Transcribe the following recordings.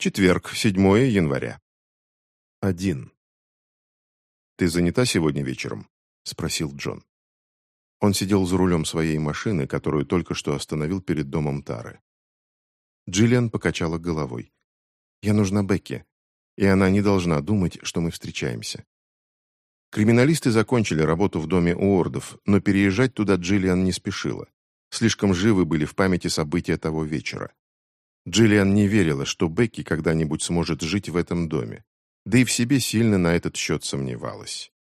Четверг, 7 января. Один. «Ты занята сегодня вечером?» — спросил Джон. Он сидел за рулем своей машины, которую только что остановил перед домом Тары. Джиллиан покачала головой. «Я нужна Бекке, и она не должна думать, что мы встречаемся». Криминалисты закончили работу в доме Уордов, но переезжать туда Джиллиан не спешила. Слишком живы были в памяти события того вечера. Джиллиан не верила, что Бекки когда-нибудь сможет жить в этом доме, да и в себе сильно на этот счет сомневалась.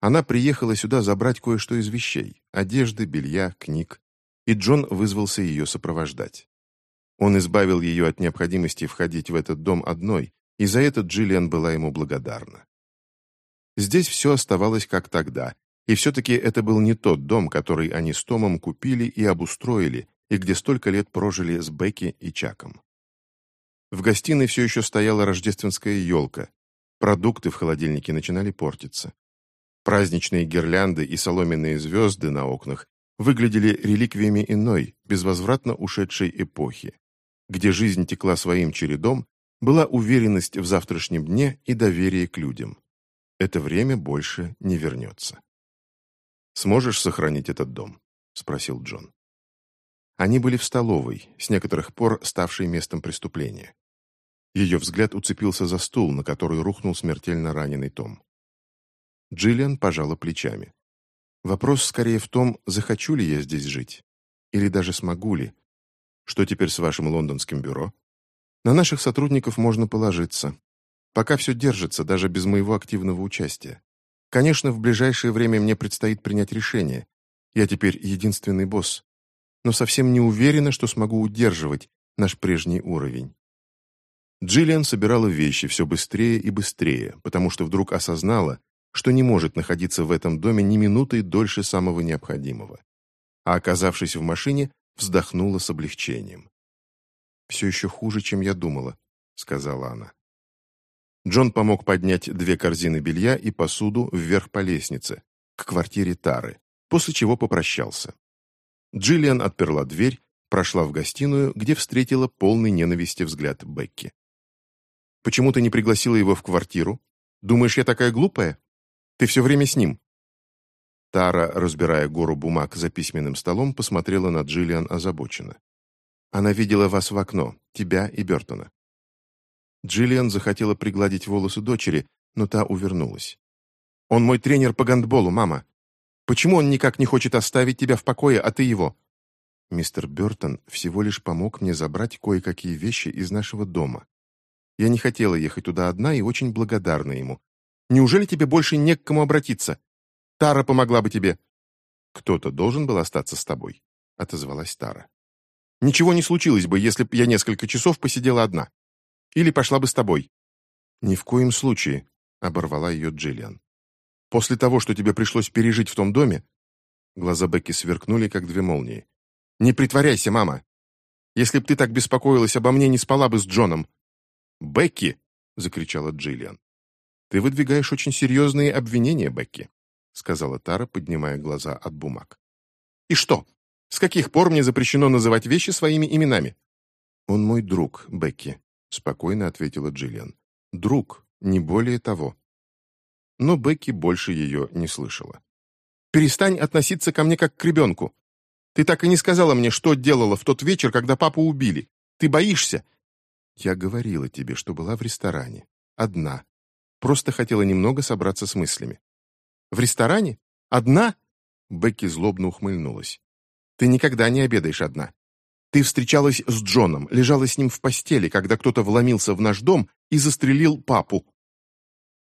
Она приехала сюда забрать кое-что из вещей – одежды, белья, книг, и Джон вызвался ее сопровождать. Он избавил ее от необходимости входить в этот дом одной, и за это Джиллиан была ему благодарна. Здесь все оставалось как тогда, и все-таки это был не тот дом, который они с Томом купили и обустроили, и где столько лет прожили с Бекки и Чаком. В гостиной все еще стояла рождественская елка. Продукты в холодильнике начинали портиться. Праздничные гирлянды и соломенные звезды на окнах выглядели реликвиями иной, безвозвратно ушедшей эпохи, где жизнь текла своим чередом, была уверенность в завтрашнем дне и доверие к людям это время больше не вернется. «Сможешь сохранить этот дом?» — спросил Джон. Они были в столовой, с некоторых пор ставшей местом преступления. Ее взгляд уцепился за стул, на который рухнул смертельно раненый Том. Джиллиан пожала плечами. Вопрос скорее в том, захочу ли я здесь жить, или даже смогу ли. Что теперь с вашим лондонским бюро? На наших сотрудников можно положиться. Пока все держится, даже без моего активного участия. Конечно, в ближайшее время мне предстоит принять решение. Я теперь единственный босс. Но совсем не уверена, что смогу удерживать наш прежний уровень. Джиллиан собирала вещи все быстрее и быстрее, потому что вдруг осознала, что не может находиться в этом доме ни минуты дольше самого необходимого. А оказавшись в машине, вздохнула с облегчением. «Все еще хуже, чем я думала», — сказала она. Джон помог поднять две корзины белья и посуду вверх по лестнице, к квартире Тары, после чего попрощался. Джиллиан отперла дверь, прошла в гостиную, где встретила полный ненависти взгляд Бекки. «Почему ты не пригласила его в квартиру? Думаешь, я такая глупая? Ты все время с ним». Тара, разбирая гору бумаг за письменным столом, посмотрела на Джиллиан озабоченно. «Она видела вас в окно, тебя и Бертона. Джиллиан захотела пригладить волосы дочери, но та увернулась. «Он мой тренер по гандболу, мама. Почему он никак не хочет оставить тебя в покое, а ты его?» «Мистер Бертон всего лишь помог мне забрать кое-какие вещи из нашего дома. Я не хотела ехать туда одна и очень благодарна ему. Неужели тебе больше не к кому обратиться? Тара помогла бы тебе». «Кто-то должен был остаться с тобой», — отозвалась Тара. «Ничего не случилось бы, если б я несколько часов посидела одна. Или пошла бы с тобой». «Ни в коем случае», — оборвала ее Джиллиан. «После того, что тебе пришлось пережить в том доме...» Глаза Бекки сверкнули, как две молнии. «Не притворяйся, мама! Если б ты так беспокоилась обо мне, не спала бы с Джоном!» «Бекки!» — закричала Джиллиан. «Ты выдвигаешь очень серьезные обвинения, Бекки», — сказала Тара, поднимая глаза от бумаг. «И что? С каких пор мне запрещено называть вещи своими именами?» «Он мой друг, Бекки», — спокойно ответила Джиллиан. «Друг, не более того». Но Бекки больше ее не слышала. «Перестань относиться ко мне как к ребенку. Ты так и не сказала мне, что делала в тот вечер, когда папу убили. Ты боишься?» «Я говорила тебе, что была в ресторане. Одна. Просто хотела немного собраться с мыслями». «В ресторане? Одна?» Бекки злобно ухмыльнулась. «Ты никогда не обедаешь одна. Ты встречалась с Джоном, лежала с ним в постели, когда кто-то вломился в наш дом и застрелил папу».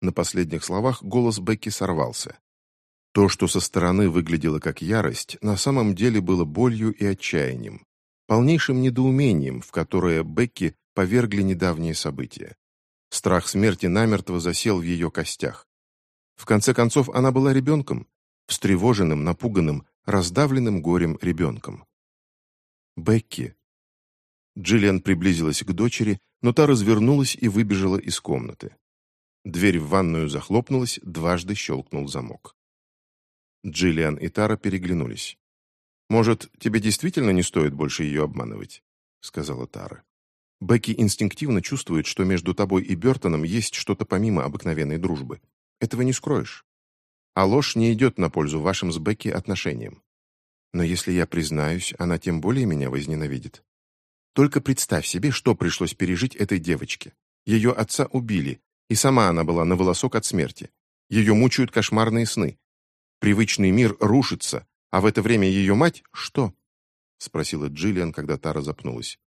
На последних словах голос Бекки сорвался. То, что со стороны выглядело как ярость, на самом деле было болью и отчаянием, полнейшим недоумением, в которое Бекки повергли недавние события. Страх смерти намертво засел в ее костях. В конце концов, она была ребенком, встревоженным, напуганным, раздавленным горем ребенком. Бекки!» Джиллиан приблизилась к дочери, но та развернулась и выбежала из комнаты. Дверь в ванную захлопнулась, дважды щелкнул замок. Джиллиан и Тара переглянулись. «Может, тебе действительно не стоит больше ее обманывать?» — сказала Тара. Бекки инстинктивно чувствует, что между тобой и Бертоном есть что-то помимо обыкновенной дружбы. Этого не скроешь. А ложь не идет на пользу вашим с Бекки отношениям. Но если я признаюсь, она тем более меня возненавидит. Только представь себе, что пришлось пережить этой девочке. Ее отца убили, и сама она была на волосок от смерти. Ее мучают кошмарные сны. Привычный мир рушится, а в это время ее мать — что? Спросила Джиллиан, когда Тара запнулась.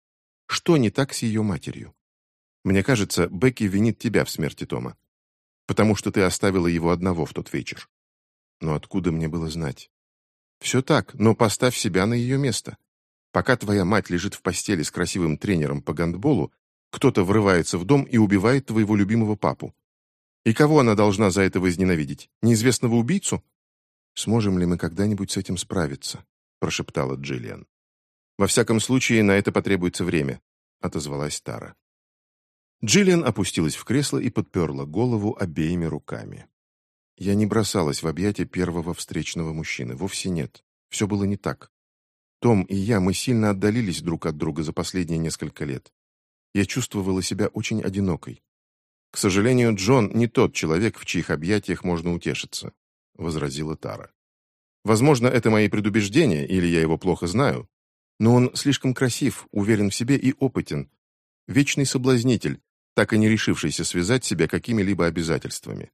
Что не так с ее матерью? Мне кажется, Бекки винит тебя в смерти Тома. Потому что ты оставила его одного в тот вечер. Но откуда мне было знать? Все так, но поставь себя на ее место. Пока твоя мать лежит в постели с красивым тренером по гандболу, кто-то врывается в дом и убивает твоего любимого папу. И кого она должна за это возненавидеть? Неизвестного убийцу? Сможем ли мы когда-нибудь с этим справиться? прошептала Джиллиан. Во всяком случае, на это потребуется время, отозвалась Тара. Джиллиан опустилась в кресло и подперла голову обеими руками. Я не бросалась в объятия первого встречного мужчины, вовсе нет. Все было не так. Том и я, мы сильно отдалились друг от друга за последние несколько лет. Я чувствовала себя очень одинокой. К сожалению, Джон не тот человек, в чьих объятиях можно утешиться, возразила Тара. Возможно, это мои предубеждения, или я его плохо знаю, но он слишком красив, уверен в себе и опытен. Вечный соблазнитель, так и не решившийся связать себя какими-либо обязательствами.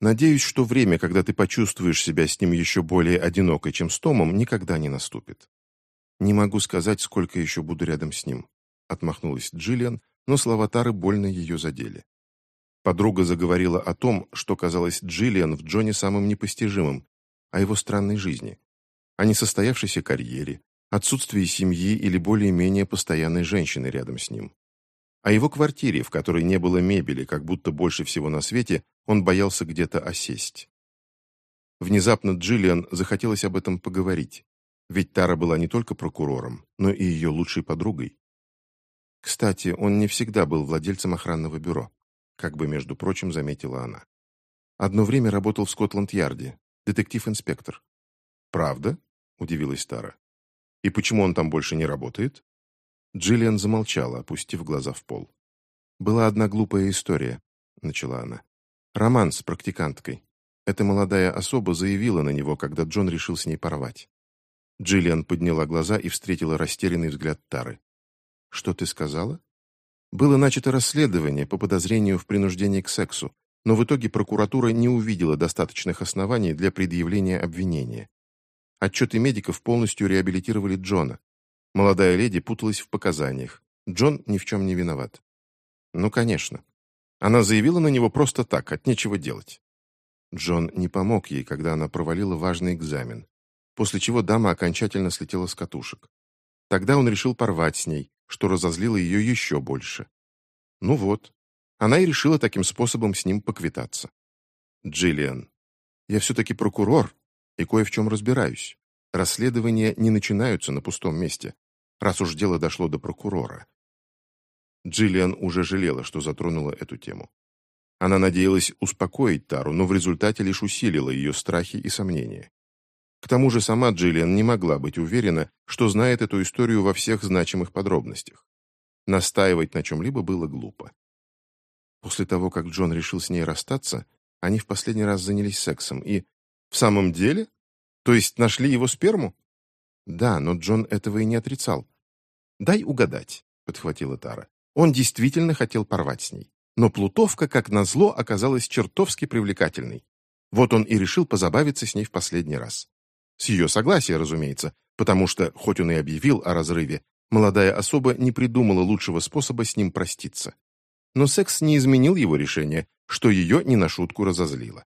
Надеюсь, что время, когда ты почувствуешь себя с ним еще более одинокой, чем с Томом, никогда не наступит. «Не могу сказать, сколько еще буду рядом с ним», — отмахнулась Джиллиан, но слова Тары больно ее задели. Подруга заговорила о том, что казалось Джиллиан в Джоне самым непостижимым, о его странной жизни, о несостоявшейся карьере, отсутствии семьи или более-менее постоянной женщины рядом с ним. О его квартире, в которой не было мебели, как будто больше всего на свете он боялся где-то осесть. Внезапно Джиллиан захотелось об этом поговорить. Ведь Тара была не только прокурором, но и ее лучшей подругой. Кстати, он не всегда был владельцем охранного бюро, как бы, между прочим, заметила она. Одно время работал в Скотланд-Ярде, детектив-инспектор. «Правда?» – удивилась Тара. «И почему он там больше не работает?» Джиллиан замолчала, опустив глаза в пол. «Была одна глупая история», — начала она. «Роман с практиканткой. Эта молодая особа заявила на него, когда Джон решил с ней порвать. Джиллиан подняла глаза и встретила растерянный взгляд Тары. «Что ты сказала?» «Было начато расследование по подозрению в принуждении к сексу, но в итоге прокуратура не увидела достаточных оснований для предъявления обвинения. Отчеты медиков полностью реабилитировали Джона. Молодая леди путалась в показаниях. Джон ни в чем не виноват. Ну, конечно. Она заявила на него просто так, от нечего делать. Джон не помог ей, когда она провалила важный экзамен после чего дама окончательно слетела с катушек. Тогда он решил порвать с ней, что разозлило ее еще больше. Ну вот, она и решила таким способом с ним поквитаться. Джиллиан, я все-таки прокурор и кое в чем разбираюсь. Расследования не начинаются на пустом месте, раз уж дело дошло до прокурора. Джиллиан уже жалела, что затронула эту тему. Она надеялась успокоить Тару, но в результате лишь усилила ее страхи и сомнения. К тому же сама Джиллиан не могла быть уверена, что знает эту историю во всех значимых подробностях. Настаивать на чем-либо было глупо. После того, как Джон решил с ней расстаться, они в последний раз занялись сексом и... В самом деле? То есть нашли его сперму? Да, но Джон этого и не отрицал. «Дай угадать», — подхватила Тара. Он действительно хотел порвать с ней. Но плутовка, как назло, оказалась чертовски привлекательной. Вот он и решил позабавиться с ней в последний раз. С ее согласия, разумеется, потому что, хоть он и объявил о разрыве, молодая особа не придумала лучшего способа с ним проститься. Но секс не изменил его решение, что ее не на шутку разозлило.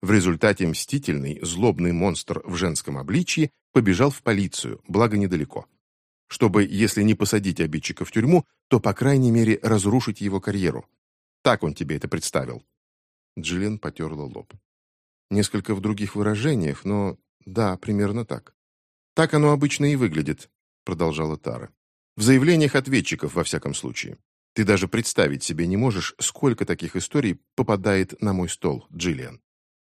В результате мстительный, злобный монстр в женском обличье побежал в полицию, благо недалеко. Чтобы, если не посадить обидчика в тюрьму, то, по крайней мере, разрушить его карьеру. Так он тебе это представил. Джиллиан потерла лоб. Несколько в других выражениях, но «Да, примерно так». «Так оно обычно и выглядит», — продолжала Тара. «В заявлениях ответчиков, во всяком случае. Ты даже представить себе не можешь, сколько таких историй попадает на мой стол, Джиллиан.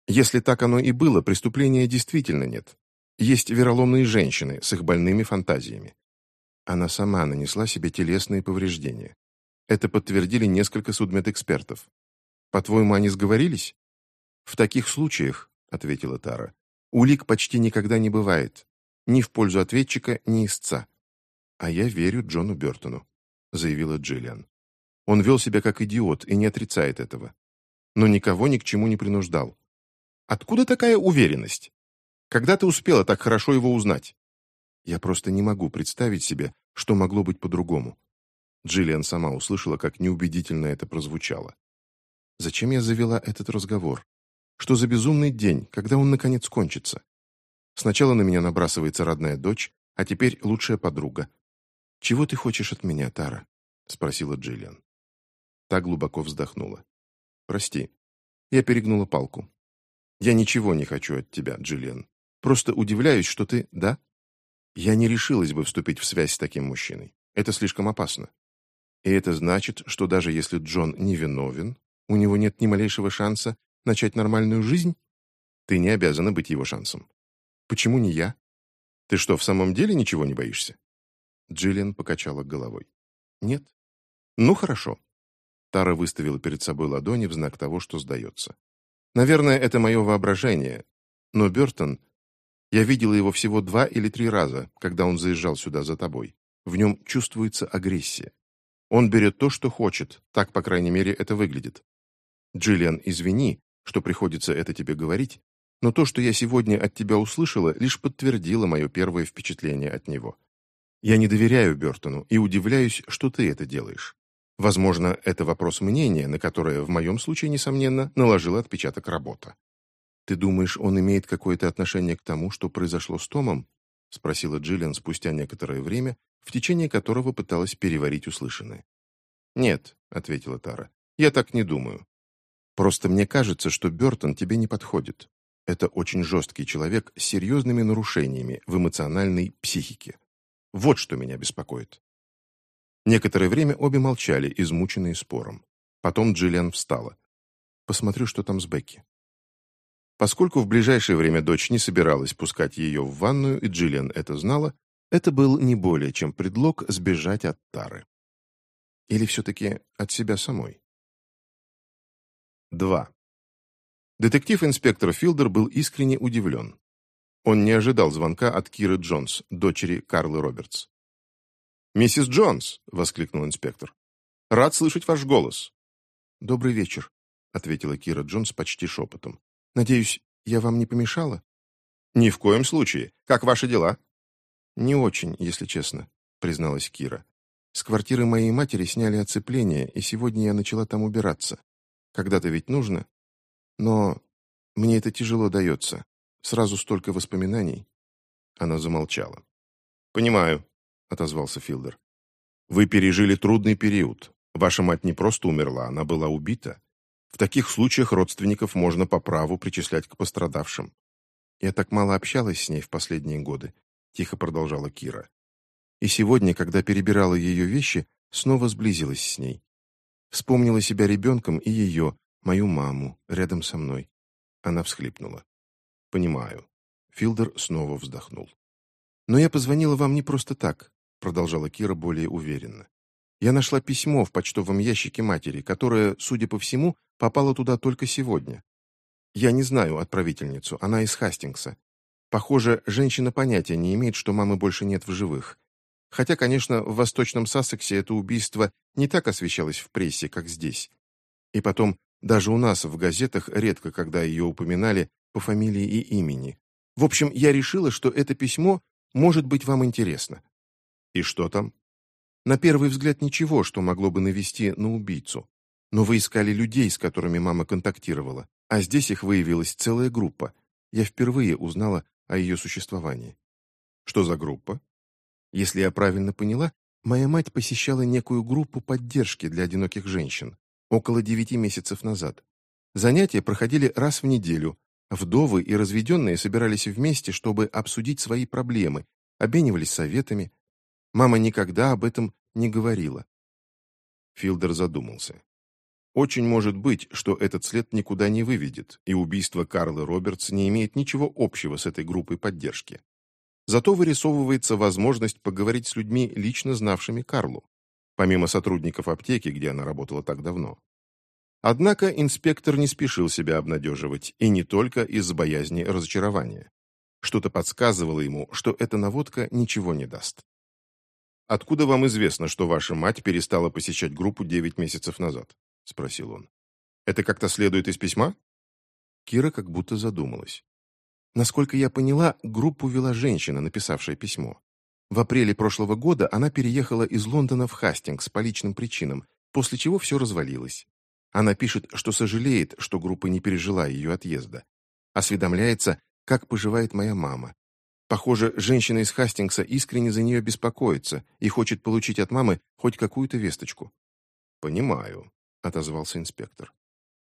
Если так оно и было, преступления действительно нет. Есть вероломные женщины с их больными фантазиями. Она сама нанесла себе телесные повреждения. Это подтвердили несколько судмедэкспертов. По-твоему, они сговорились? В таких случаях, ответила Тара, улик почти никогда не бывает. Ни в пользу ответчика, ни истца. А я верю Джону Бертону, заявила Джиллиан. Он вел себя как идиот и не отрицает этого. Но никого ни к чему не принуждал. Откуда такая уверенность? Когда ты успела так хорошо его узнать? Я просто не могу представить себе, что могло быть по-другому. Джиллиан сама услышала, как неубедительно это прозвучало. Зачем я завела этот разговор? Что за безумный день, когда он наконец кончится? Сначала на меня набрасывается родная дочь, а теперь лучшая подруга. «Чего ты хочешь от меня, Тара?» — спросила Джиллиан. Та глубоко вздохнула. «Прости, я перегнула палку. Я ничего не хочу от тебя, Джиллиан. Просто удивляюсь, что ты... Да? Я не решилась бы вступить в связь с таким мужчиной. Это слишком опасно. И это значит, что даже если Джон невиновен, у него нет ни малейшего шанса начать нормальную жизнь? Ты не обязана быть его шансом. Почему не я? Ты что, в самом деле ничего не боишься? Джиллиан покачала головой. Нет. Ну, хорошо. Тара выставила перед собой ладони в знак того, что сдается. Наверное, это мое воображение, но Бертон... Я видела его всего два или три раза, когда он заезжал сюда за тобой. В нем чувствуется агрессия. Он берет то, что хочет, так, по крайней мере, это выглядит. Джиллиан, извини, что приходится это тебе говорить, но то, что я сегодня от тебя услышала, лишь подтвердило мое первое впечатление от него. Я не доверяю Бертону и удивляюсь, что ты это делаешь. Возможно, это вопрос мнения, на которое в моем случае, несомненно, наложила отпечаток работа. «Ты думаешь, он имеет какое-то отношение к тому, что произошло с Томом?» — спросила Джиллиан спустя некоторое время, в течение которого пыталась переварить услышанное. «Нет», — ответила Тара, — «я так не думаю. Просто мне кажется, что Бертон тебе не подходит. Это очень жесткий человек с серьезными нарушениями в эмоциональной психике. Вот что меня беспокоит». Некоторое время обе молчали, измученные спором. Потом Джиллиан встала. «Посмотрю, что там с Бекки». Поскольку в ближайшее время дочь не собиралась пускать ее в ванную, и Джиллиан это знала, это был не более чем предлог сбежать от Тары. Или все-таки от себя самой. 2. Детектив-инспектор Филдер был искренне удивлен. Он не ожидал звонка от Киры Джонс, дочери Карлы Робертс. «Миссис Джонс!» — воскликнул инспектор. «Рад слышать ваш голос». «Добрый вечер», — ответила Кира Джонс почти шепотом. «Надеюсь, я вам не помешала?» «Ни в коем случае. Как ваши дела?» «Не очень, если честно», — призналась Кира. «С квартиры моей матери сняли оцепление, и сегодня я начала там убираться. Когда-то ведь нужно. Но мне это тяжело дается. Сразу столько воспоминаний». Она замолчала. «Понимаю», — отозвался Филдер. «Вы пережили трудный период. Ваша мать не просто умерла, она была убита. В таких случаях родственников можно по праву причислять к пострадавшим. Я так мало общалась с ней в последние годы», — тихо продолжала Кира. «И сегодня, когда перебирала ее вещи, снова сблизилась с ней. Вспомнила себя ребенком и ее, мою маму, рядом со мной». Она всхлипнула. «Понимаю». Филдер снова вздохнул. «Но я позвонила вам не просто так продолжала Кира более уверенно. «Я нашла письмо в почтовом ящике матери, которое, судя по всему, попало туда только сегодня. Я не знаю отправительницу, она из Хастингса. Похоже, женщина понятия не имеет, что мамы больше нет в живых. Хотя, конечно, в Восточном Сассексе это убийство не так освещалось в прессе, как здесь. И потом, даже у нас в газетах редко когда ее упоминали по фамилии и имени. В общем, я решила, что это письмо может быть вам интересно. И что там? На первый взгляд ничего, что могло бы навести на убийцу. Но вы искали людей, с которыми мама контактировала, а здесь их выявилась целая группа. Я впервые узнала о ее существовании. Что за группа? Если я правильно поняла, моя мать посещала некую группу поддержки для одиноких женщин около девяти месяцев назад. Занятия проходили раз в неделю. Вдовы и разведенные собирались вместе, чтобы обсудить свои проблемы, обменивались советами, Мама никогда об этом не говорила. Филдер задумался. Очень может быть, что этот след никуда не выведет, и убийство Карлы Робертс не имеет ничего общего с этой группой поддержки. Зато вырисовывается возможность поговорить с людьми, лично знавшими Карлу, помимо сотрудников аптеки, где она работала так давно. Однако инспектор не спешил себя обнадеживать, и не только из боязни разочарования. Что-то подсказывало ему, что эта наводка ничего не даст. «Откуда вам известно, что ваша мать перестала посещать группу девять месяцев назад?» — спросил он. «Это как-то следует из письма?» Кира как будто задумалась. Насколько я поняла, группу вела женщина, написавшая письмо. В апреле прошлого года она переехала из Лондона в Хастингс по личным причинам, после чего все развалилось. Она пишет, что сожалеет, что группа не пережила ее отъезда. Осведомляется, как поживает моя мама. Похоже, женщина из Хастингса искренне за нее беспокоится и хочет получить от мамы хоть какую-то весточку. «Понимаю», — отозвался инспектор.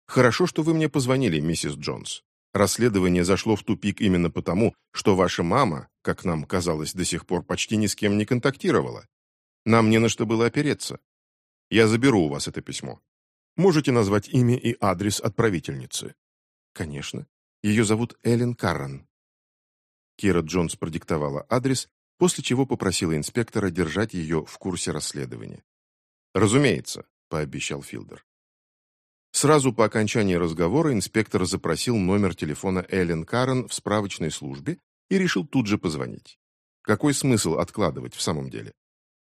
«Хорошо, что вы мне позвонили, миссис Джонс. Расследование зашло в тупик именно потому, что ваша мама, как нам казалось до сих пор, почти ни с кем не контактировала. Нам не на что было опереться. Я заберу у вас это письмо. Можете назвать имя и адрес отправительницы?» «Конечно. Ее зовут Эллен Карран». Кира Джонс продиктовала адрес, после чего попросила инспектора держать ее в курсе расследования. «Разумеется», — пообещал Филдер. Сразу по окончании разговора инспектор запросил номер телефона Эллен Каррен в справочной службе и решил тут же позвонить. Какой смысл откладывать в самом деле?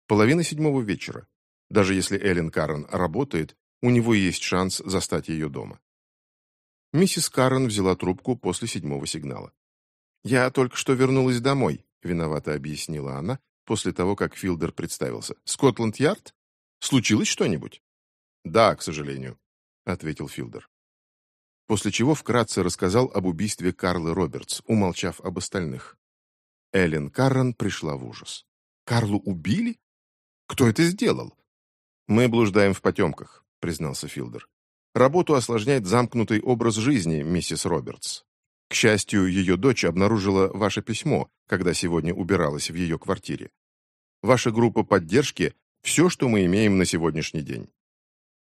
Половина седьмого вечера. Даже если Эллен Каррен работает, у него есть шанс застать ее дома. Миссис Каррен взяла трубку после седьмого сигнала. «Я только что вернулась домой», — виновато объяснила она, после того, как Филдер представился. «Скотланд-Ярд? Случилось что-нибудь?» «Да, к сожалению», — ответил Филдер. После чего вкратце рассказал об убийстве Карлы Робертс, умолчав об остальных. Эллен Каррен пришла в ужас. «Карлу убили? Кто это сделал?» «Мы блуждаем в потемках», — признался Филдер. «Работу осложняет замкнутый образ жизни, миссис Робертс. К счастью, ее дочь обнаружила ваше письмо, когда сегодня убиралась в ее квартире. Ваша группа поддержки — все, что мы имеем на сегодняшний день».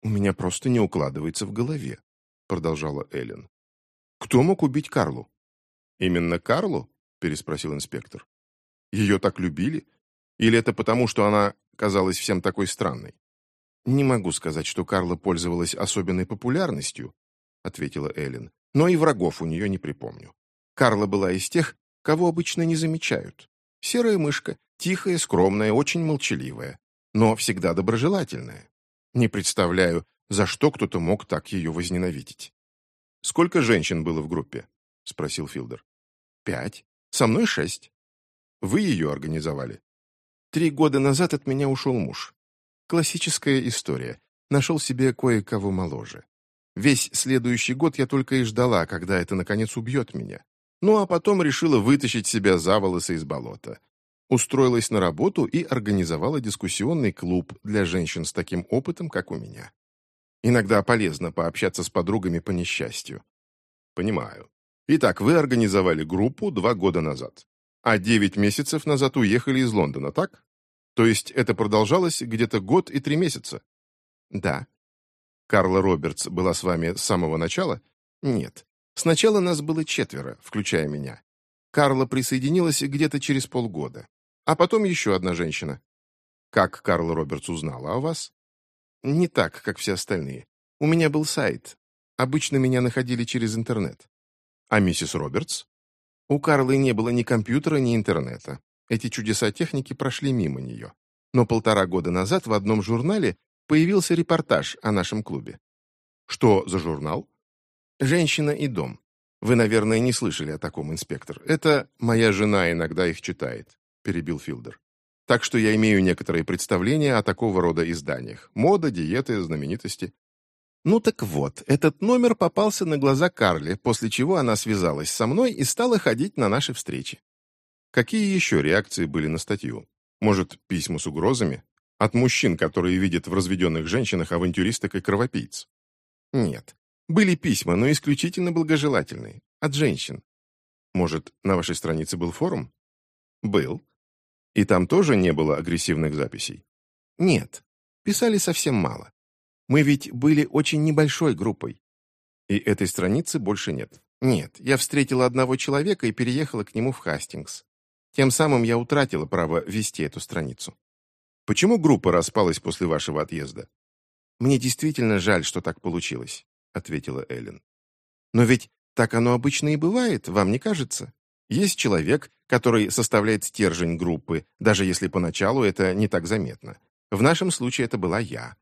«У меня просто не укладывается в голове», — продолжала Эллен. «Кто мог убить Карлу?» «Именно Карлу?» — переспросил инспектор. «Ее так любили? Или это потому, что она казалась всем такой странной?» «Не могу сказать, что Карла пользовалась особенной популярностью», — ответила Эллен, «но и врагов у нее не припомню. Карла была из тех, кого обычно не замечают. Серая мышка, тихая, скромная, очень молчаливая, но всегда доброжелательная. Не представляю, за что кто-то мог так ее возненавидеть». «Сколько женщин было в группе?» — спросил Филдер. «Пять. Со мной шесть». «Вы ее организовали?» «Три года назад от меня ушел муж. Классическая история. Нашел себе кое-кого моложе. Весь следующий год я только и ждала, когда это, наконец, убьет меня. Ну, а потом решила вытащить себя за волосы из болота. Устроилась на работу и организовала дискуссионный клуб для женщин с таким опытом, как у меня. Иногда полезно пообщаться с подругами по несчастью. Понимаю. Итак, вы организовали группу два года назад. А девять месяцев назад уехали из Лондона, так? То есть это продолжалось где-то год и три месяца? Да. Карла Робертс была с вами с самого начала? Нет. Сначала нас было четверо, включая меня. Карла присоединилась где-то через полгода. А потом еще одна женщина. Как Карла Робертс узнала о вас? Не так, как все остальные. У меня был сайт. Обычно меня находили через интернет. А миссис Робертс? У Карлы не было ни компьютера, ни интернета. Эти чудеса техники прошли мимо нее. Но полтора года назад в одном журнале появился репортаж о нашем клубе. Что за журнал? «Женщина и дом». Вы, наверное, не слышали о таком, инспектор. Это моя жена иногда их читает, перебил Филдер. Так что я имею некоторые представления о такого рода изданиях. Мода, диеты, знаменитости. Ну так вот, этот номер попался на глаза Карли, после чего она связалась со мной и стала ходить на наши встречи. Какие еще реакции были на статью? Может, письма с угрозами? От мужчин, которые видят в разведенных женщинах авантюристок и кровопийц? Нет. Были письма, но исключительно благожелательные. От женщин. Может, на вашей странице был форум? Был. И там тоже не было агрессивных записей? Нет. Писали совсем мало. Мы ведь были очень небольшой группой. И этой страницы больше нет? Нет. Я встретила одного человека и переехала к нему в Хастингс. Тем самым я утратила право вести эту страницу. Почему группа распалась после вашего отъезда? Мне действительно жаль, что так получилось, ответила Эллен. Но ведь так оно обычно и бывает, вам не кажется? Есть человек, который составляет стержень группы, даже если поначалу это не так заметно. В нашем случае это была я.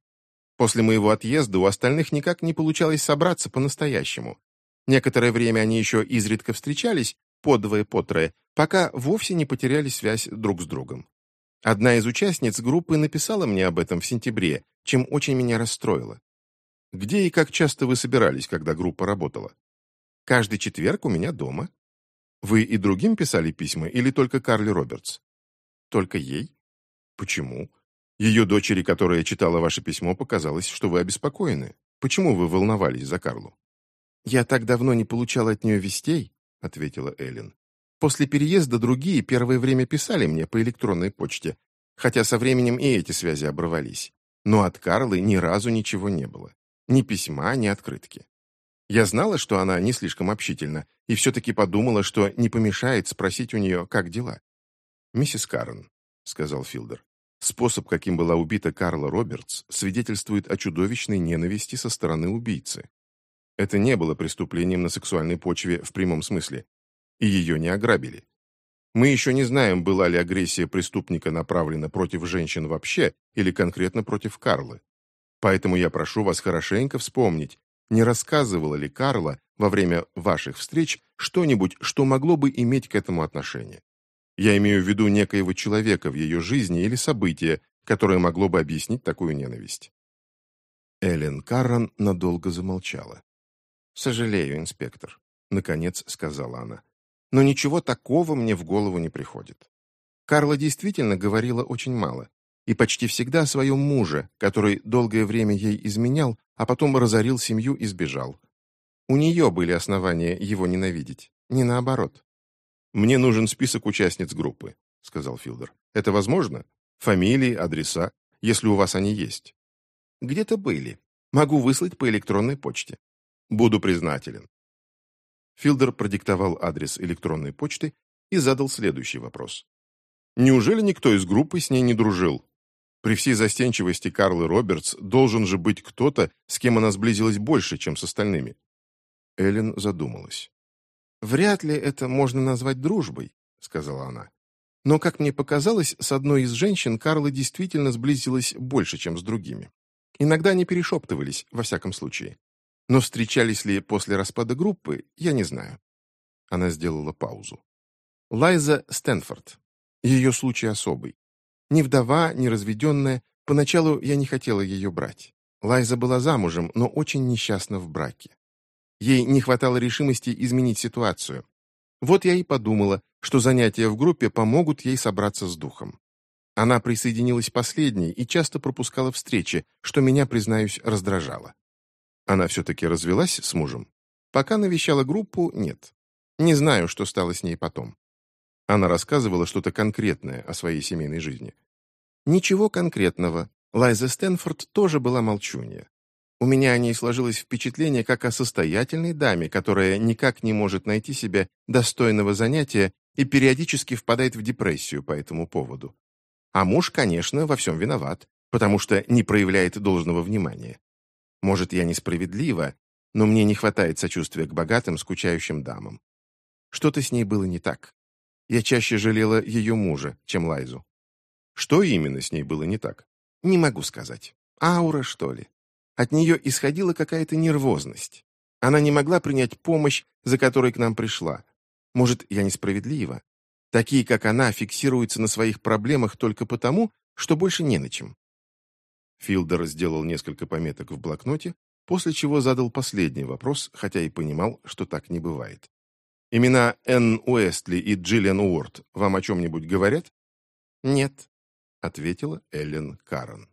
После моего отъезда у остальных никак не получалось собраться по-настоящему. Некоторое время они еще изредка встречались, подвое-потрое, пока вовсе не потеряли связь друг с другом. Одна из участниц группы написала мне об этом в сентябре, чем очень меня расстроило. Где и как часто вы собирались, когда группа работала? Каждый четверг у меня дома. Вы и другим писали письма или только Карли Робертс? Только ей. Почему? Ее дочери, которая читала ваше письмо, показалось, что вы обеспокоены. Почему вы волновались за Карлу? Я так давно не получала от нее вестей, ответила Эллен. После переезда другие первое время писали мне по электронной почте, хотя со временем и эти связи оборвались. Но от Карлы ни разу ничего не было. Ни письма, ни открытки. Я знала, что она не слишком общительна, и все-таки подумала, что не помешает спросить у нее, как дела. «Миссис Карен», — сказал Филдер, — «способ, каким была убита Карла Робертс, свидетельствует о чудовищной ненависти со стороны убийцы. Это не было преступлением на сексуальной почве в прямом смысле и ее не ограбили. Мы еще не знаем, была ли агрессия преступника направлена против женщин вообще или конкретно против Карлы. Поэтому я прошу вас хорошенько вспомнить, не рассказывала ли Карла во время ваших встреч что-нибудь, что могло бы иметь к этому отношение. Я имею в виду некоего человека в ее жизни или событие, которое могло бы объяснить такую ненависть. Эллен Карран надолго замолчала. «Сожалею, инспектор», — наконец сказала она но ничего такого мне в голову не приходит. Карла действительно говорила очень мало, и почти всегда о своем муже, который долгое время ей изменял, а потом разорил семью и сбежал. У нее были основания его ненавидеть, не наоборот. «Мне нужен список участниц группы», — сказал Филдер. «Это возможно? Фамилии, адреса, если у вас они есть». «Где-то были. Могу выслать по электронной почте». «Буду признателен. Филдер продиктовал адрес электронной почты и задал следующий вопрос. Неужели никто из группы с ней не дружил? При всей застенчивости Карлы Робертс должен же быть кто-то, с кем она сблизилась больше, чем с остальными. Эллен задумалась. «Вряд ли это можно назвать дружбой», — сказала она. «Но, как мне показалось, с одной из женщин Карла действительно сблизилась больше, чем с другими. Иногда они перешептывались, во всяком случае. Но встречались ли после распада группы, я не знаю. Она сделала паузу. Лайза Стэнфорд. Ее случай особый. Ни вдова, ни разведенная. Поначалу я не хотела ее брать. Лайза была замужем, но очень несчастна в браке. Ей не хватало решимости изменить ситуацию. Вот я и подумала, что занятия в группе помогут ей собраться с духом. Она присоединилась последней и часто пропускала встречи, что меня, признаюсь, раздражало. Она все-таки развелась с мужем? Пока навещала группу, нет. Не знаю, что стало с ней потом. Она рассказывала что-то конкретное о своей семейной жизни. Ничего конкретного. Лайза Стэнфорд тоже была молчунья. У меня о ней сложилось впечатление как о состоятельной даме, которая никак не может найти себе достойного занятия и периодически впадает в депрессию по этому поводу. А муж, конечно, во всем виноват, потому что не проявляет должного внимания. Может, я несправедлива, но мне не хватает сочувствия к богатым, скучающим дамам. Что-то с ней было не так. Я чаще жалела ее мужа, чем Лайзу. Что именно с ней было не так? Не могу сказать. Аура, что ли? От нее исходила какая-то нервозность. Она не могла принять помощь, за которой к нам пришла. Может, я несправедлива? Такие, как она, фиксируются на своих проблемах только потому, что больше не на чем. Филдер сделал несколько пометок в блокноте, после чего задал последний вопрос, хотя и понимал, что так не бывает. «Имена Энн Уэстли и Джиллиан Уорд вам о чем-нибудь говорят?» «Нет», — ответила Эллен Карен.